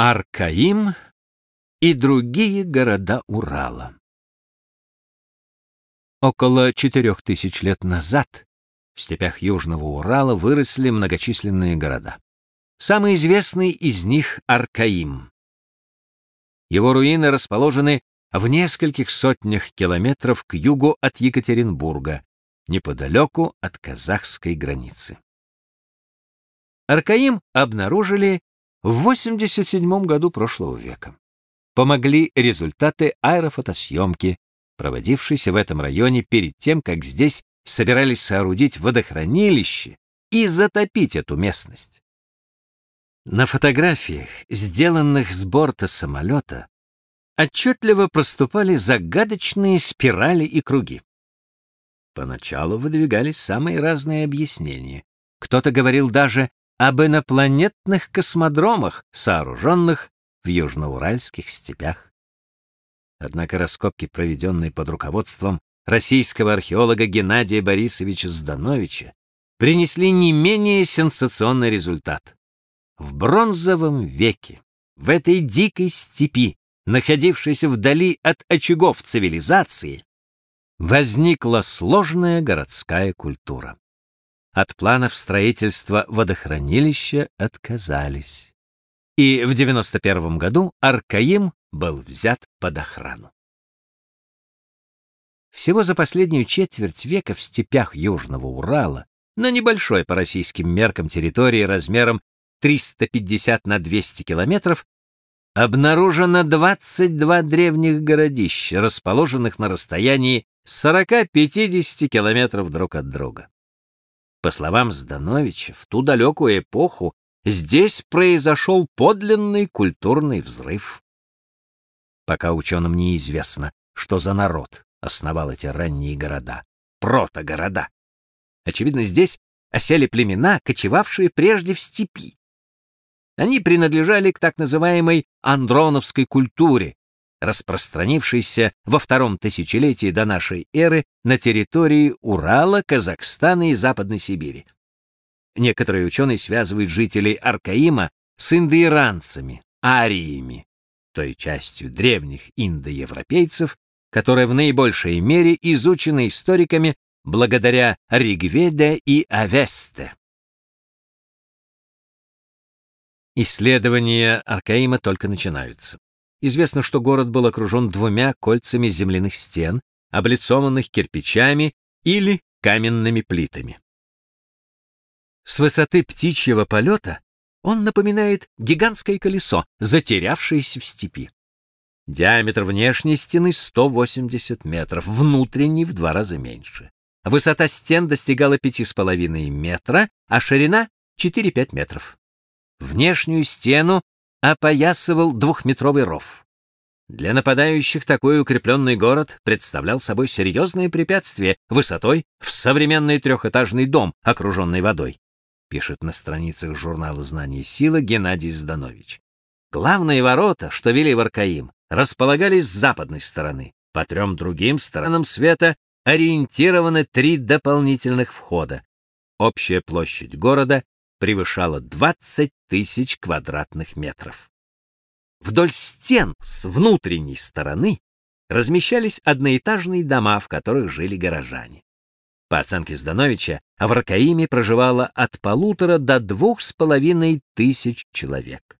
Аркаим и другие города Урала. Около четырех тысяч лет назад в степях Южного Урала выросли многочисленные города. Самый известный из них — Аркаим. Его руины расположены в нескольких сотнях километров к югу от Екатеринбурга, неподалеку от казахской границы. Аркаим обнаружили в 87 году прошлого века. Помогли результаты аэрофотосъемки, проводившейся в этом районе перед тем, как здесь собирались соорудить водохранилище и затопить эту местность. На фотографиях, сделанных с борта самолета, отчетливо проступали загадочные спирали и круги. Поначалу выдвигались самые разные объяснения. Кто-то говорил даже об инопланетных космодромах, сооруженных в южноуральских степях. Однако раскопки, проведенные под руководством российского археолога Геннадия Борисовича Здановича, принесли не менее сенсационный результат. В бронзовом веке, в этой дикой степи, находившейся вдали от очагов цивилизации, возникла сложная городская культура. От планов строительства водохранилища отказались. И в 91 году Аркаим был взят под охрану. Всего за последнюю четверть века в степях Южного Урала, на небольшой по российским меркам территории размером 350 на 200 километров, обнаружено 22 древних городища, расположенных на расстоянии 40-50 километров друг от друга. По словам Здановича, в ту далекую эпоху здесь произошел подлинный культурный взрыв. Пока ученым неизвестно, что за народ основал эти ранние города, протогорода. Очевидно, здесь осели племена, кочевавшие прежде в степи. Они принадлежали к так называемой андроновской культуре, распространившейся во втором тысячелетии до нашей эры на территории Урала, Казахстана и Западной Сибири. Некоторые ученые связывают жителей Аркаима с индоиранцами, ариями, той частью древних индоевропейцев, которая в наибольшей мере изучена историками благодаря Ригведе и Авесте. Исследования Аркаима только начинаются. Известно, что город был окружен двумя кольцами земляных стен, облицованных кирпичами или каменными плитами. С высоты птичьего полета он напоминает гигантское колесо, затерявшееся в степи. Диаметр внешней стены 180 метров, внутренней в два раза меньше. Высота стен достигала 5,5 метра, а ширина 4-5 метров. Внешнюю стену опоясывал двухметровый ров. Для нападающих такой укрепленный город представлял собой серьезное препятствие высотой в современный трехэтажный дом, окруженный водой, пишет на страницах журнала «Знание и сила» Геннадий Зданович. Главные ворота, что вели в Аркаим, располагались с западной стороны. По трем другим сторонам света ориентированы три дополнительных входа. Общая площадь города превышала 20 тысяч квадратных метров. Вдоль стен с внутренней стороны размещались одноэтажные дома, в которых жили горожане. По оценке Здановича, в Ракаиме проживало от полутора до двух с половиной тысяч человек.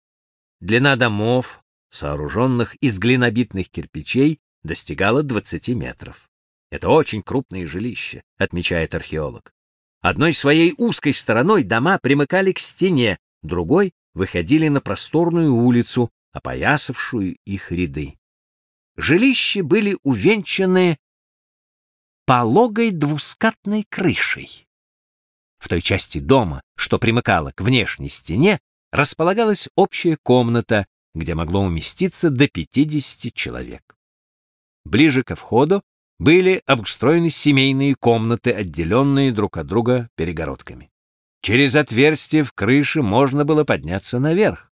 Длина домов, сооруженных из глинобитных кирпичей, достигала 20 метров. Это очень крупные жилища, отмечает археолог. Одной своей узкой стороной дома примыкали к стене, другой выходили на просторную улицу, опоясавшую их ряды. Жилища были увенчаны пологой двускатной крышей. В той части дома, что примыкала к внешней стене, располагалась общая комната, где могло уместиться до 50 человек. Ближе ко входу были обустроены семейные комнаты, отделенные друг от друга перегородками. Через отверстие в крыше можно было подняться наверх.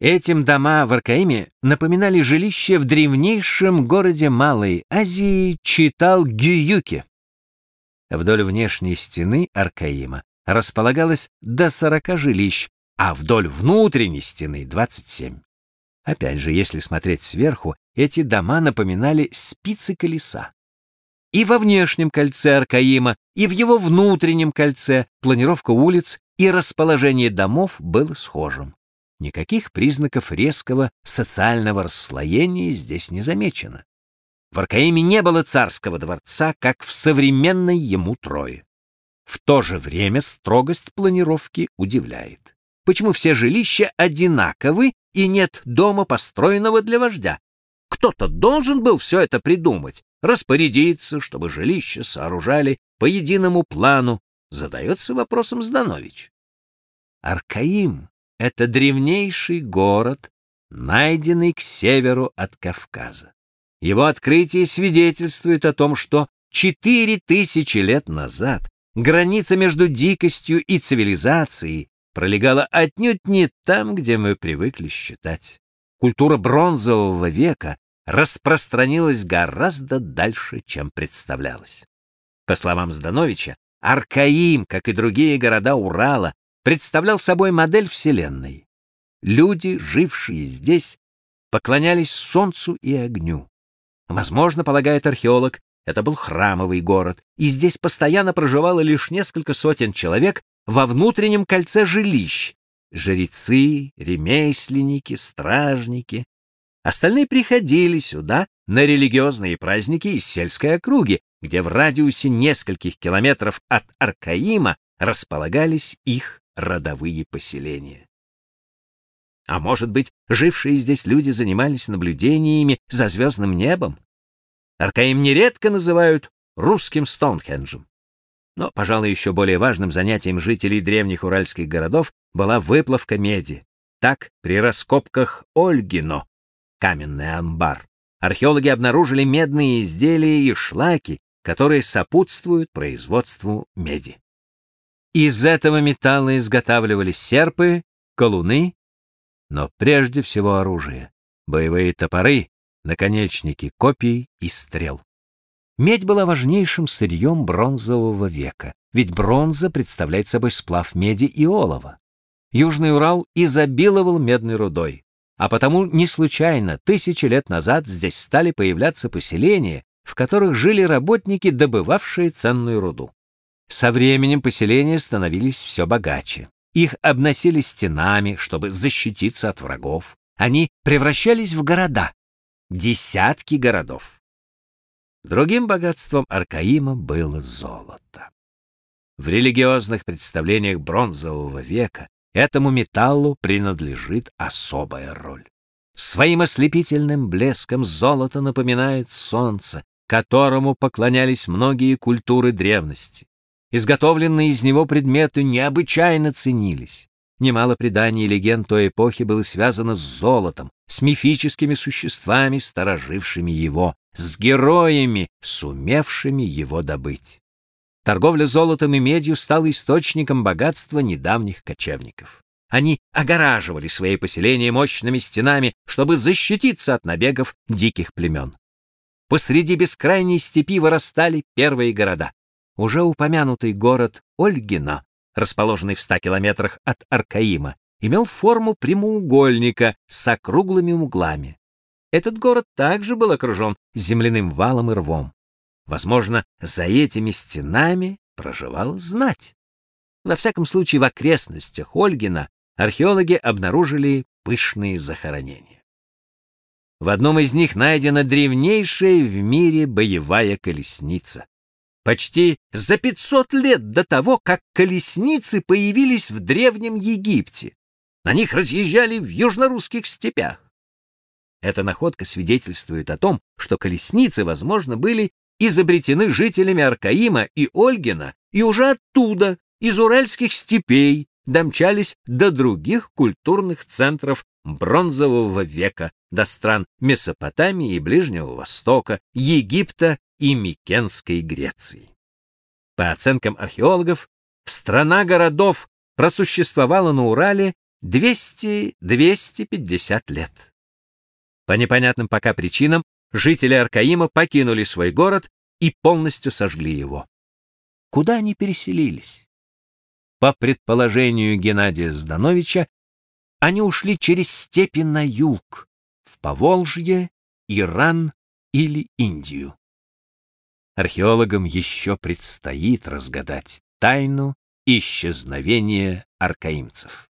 Этим дома в Аркаиме напоминали жилище в древнейшем городе Малой Азии Читал-Гююке. Вдоль внешней стены Аркаима располагалось до 40 жилищ, а вдоль внутренней стены 27. Опять же, если смотреть сверху, эти дома напоминали спицы колеса. И во внешнем кольце Аркаима, и в его внутреннем кольце планировка улиц и расположение домов было схожим. Никаких признаков резкого социального расслоения здесь не замечено. В Аркаиме не было царского дворца, как в современной ему Трое. В то же время строгость планировки удивляет. Почему все жилища одинаковы и нет дома, построенного для вождя? Кто-то должен был все это придумать, распорядиться, чтобы жилища сооружали по единому плану, задается вопросом Зданович. Аркаим — это древнейший город, найденный к северу от Кавказа. Его открытие свидетельствует о том, что четыре тысячи лет назад граница между дикостью и цивилизацией пролегала отнюдь не там, где мы привыкли считать. Культура бронзового века распространилась гораздо дальше, чем представлялось. По словам Здановича, Аркаим, как и другие города Урала, представлял собой модель Вселенной. Люди, жившие здесь, поклонялись солнцу и огню. Возможно, полагает археолог, это был храмовый город, и здесь постоянно проживало лишь несколько сотен человек во внутреннем кольце жилищ. Жрецы, ремесленники, стражники. Остальные приходили сюда на религиозные праздники из сельской округи, где в радиусе нескольких километров от Аркаима располагались их родовые поселения. А может быть, жившие здесь люди занимались наблюдениями за звездным небом? Аркаим нередко называют русским Стоунхенджем. Но, пожалуй, еще более важным занятием жителей древних уральских городов была выплавка меди. Так, при раскопках Ольгино, каменный амбар, археологи обнаружили медные изделия и шлаки, которые сопутствуют производству меди. Из этого металла изготавливались серпы, колуны, но прежде всего оружие, боевые топоры, наконечники копий и стрел. Медь была важнейшим сырьем бронзового века, ведь бронза представляет собой сплав меди и олова. Южный Урал изобиловал медной рудой, а потому не случайно тысячи лет назад здесь стали появляться поселения, в которых жили работники, добывавшие ценную руду. Со временем поселения становились все богаче. Их обносили стенами, чтобы защититься от врагов. Они превращались в города, десятки городов. Другим богатством Аркаима было золото. В религиозных представлениях бронзового века этому металлу принадлежит особая роль. Своим ослепительным блеском золото напоминает солнце, которому поклонялись многие культуры древности. Изготовленные из него предметы необычайно ценились. Немало преданий и легенд той эпохи было связано с золотом, с мифическими существами, сторожившими его, с героями, сумевшими его добыть. Торговля золотом и медью стала источником богатства недавних кочевников. Они огораживали свои поселения мощными стенами, чтобы защититься от набегов диких племен. Посреди бескрайней степи вырастали первые города. Уже упомянутый город Ольгина расположенный в ста километрах от Аркаима, имел форму прямоугольника с округлыми углами. Этот город также был окружен земляным валом и рвом. Возможно, за этими стенами проживала знать. Во всяком случае, в окрестностях Ольгина археологи обнаружили пышные захоронения. В одном из них найдена древнейшая в мире боевая колесница почти за 500 лет до того, как колесницы появились в Древнем Египте. На них разъезжали в южнорусских степях. Эта находка свидетельствует о том, что колесницы, возможно, были изобретены жителями Аркаима и Ольгина, и уже оттуда, из уральских степей, домчались до других культурных центров бронзового века, до стран Месопотамии и Ближнего Востока, Египта и Микенской Греции. По оценкам археологов, страна городов просуществовала на Урале 200-250 лет. По непонятным пока причинам жители Аркаима покинули свой город и полностью сожгли его. Куда они переселились? По предположению Геннадия Здановича, они ушли через степи на юг, в Поволжье, Иран или Индию. Археологам еще предстоит разгадать тайну исчезновения аркаимцев.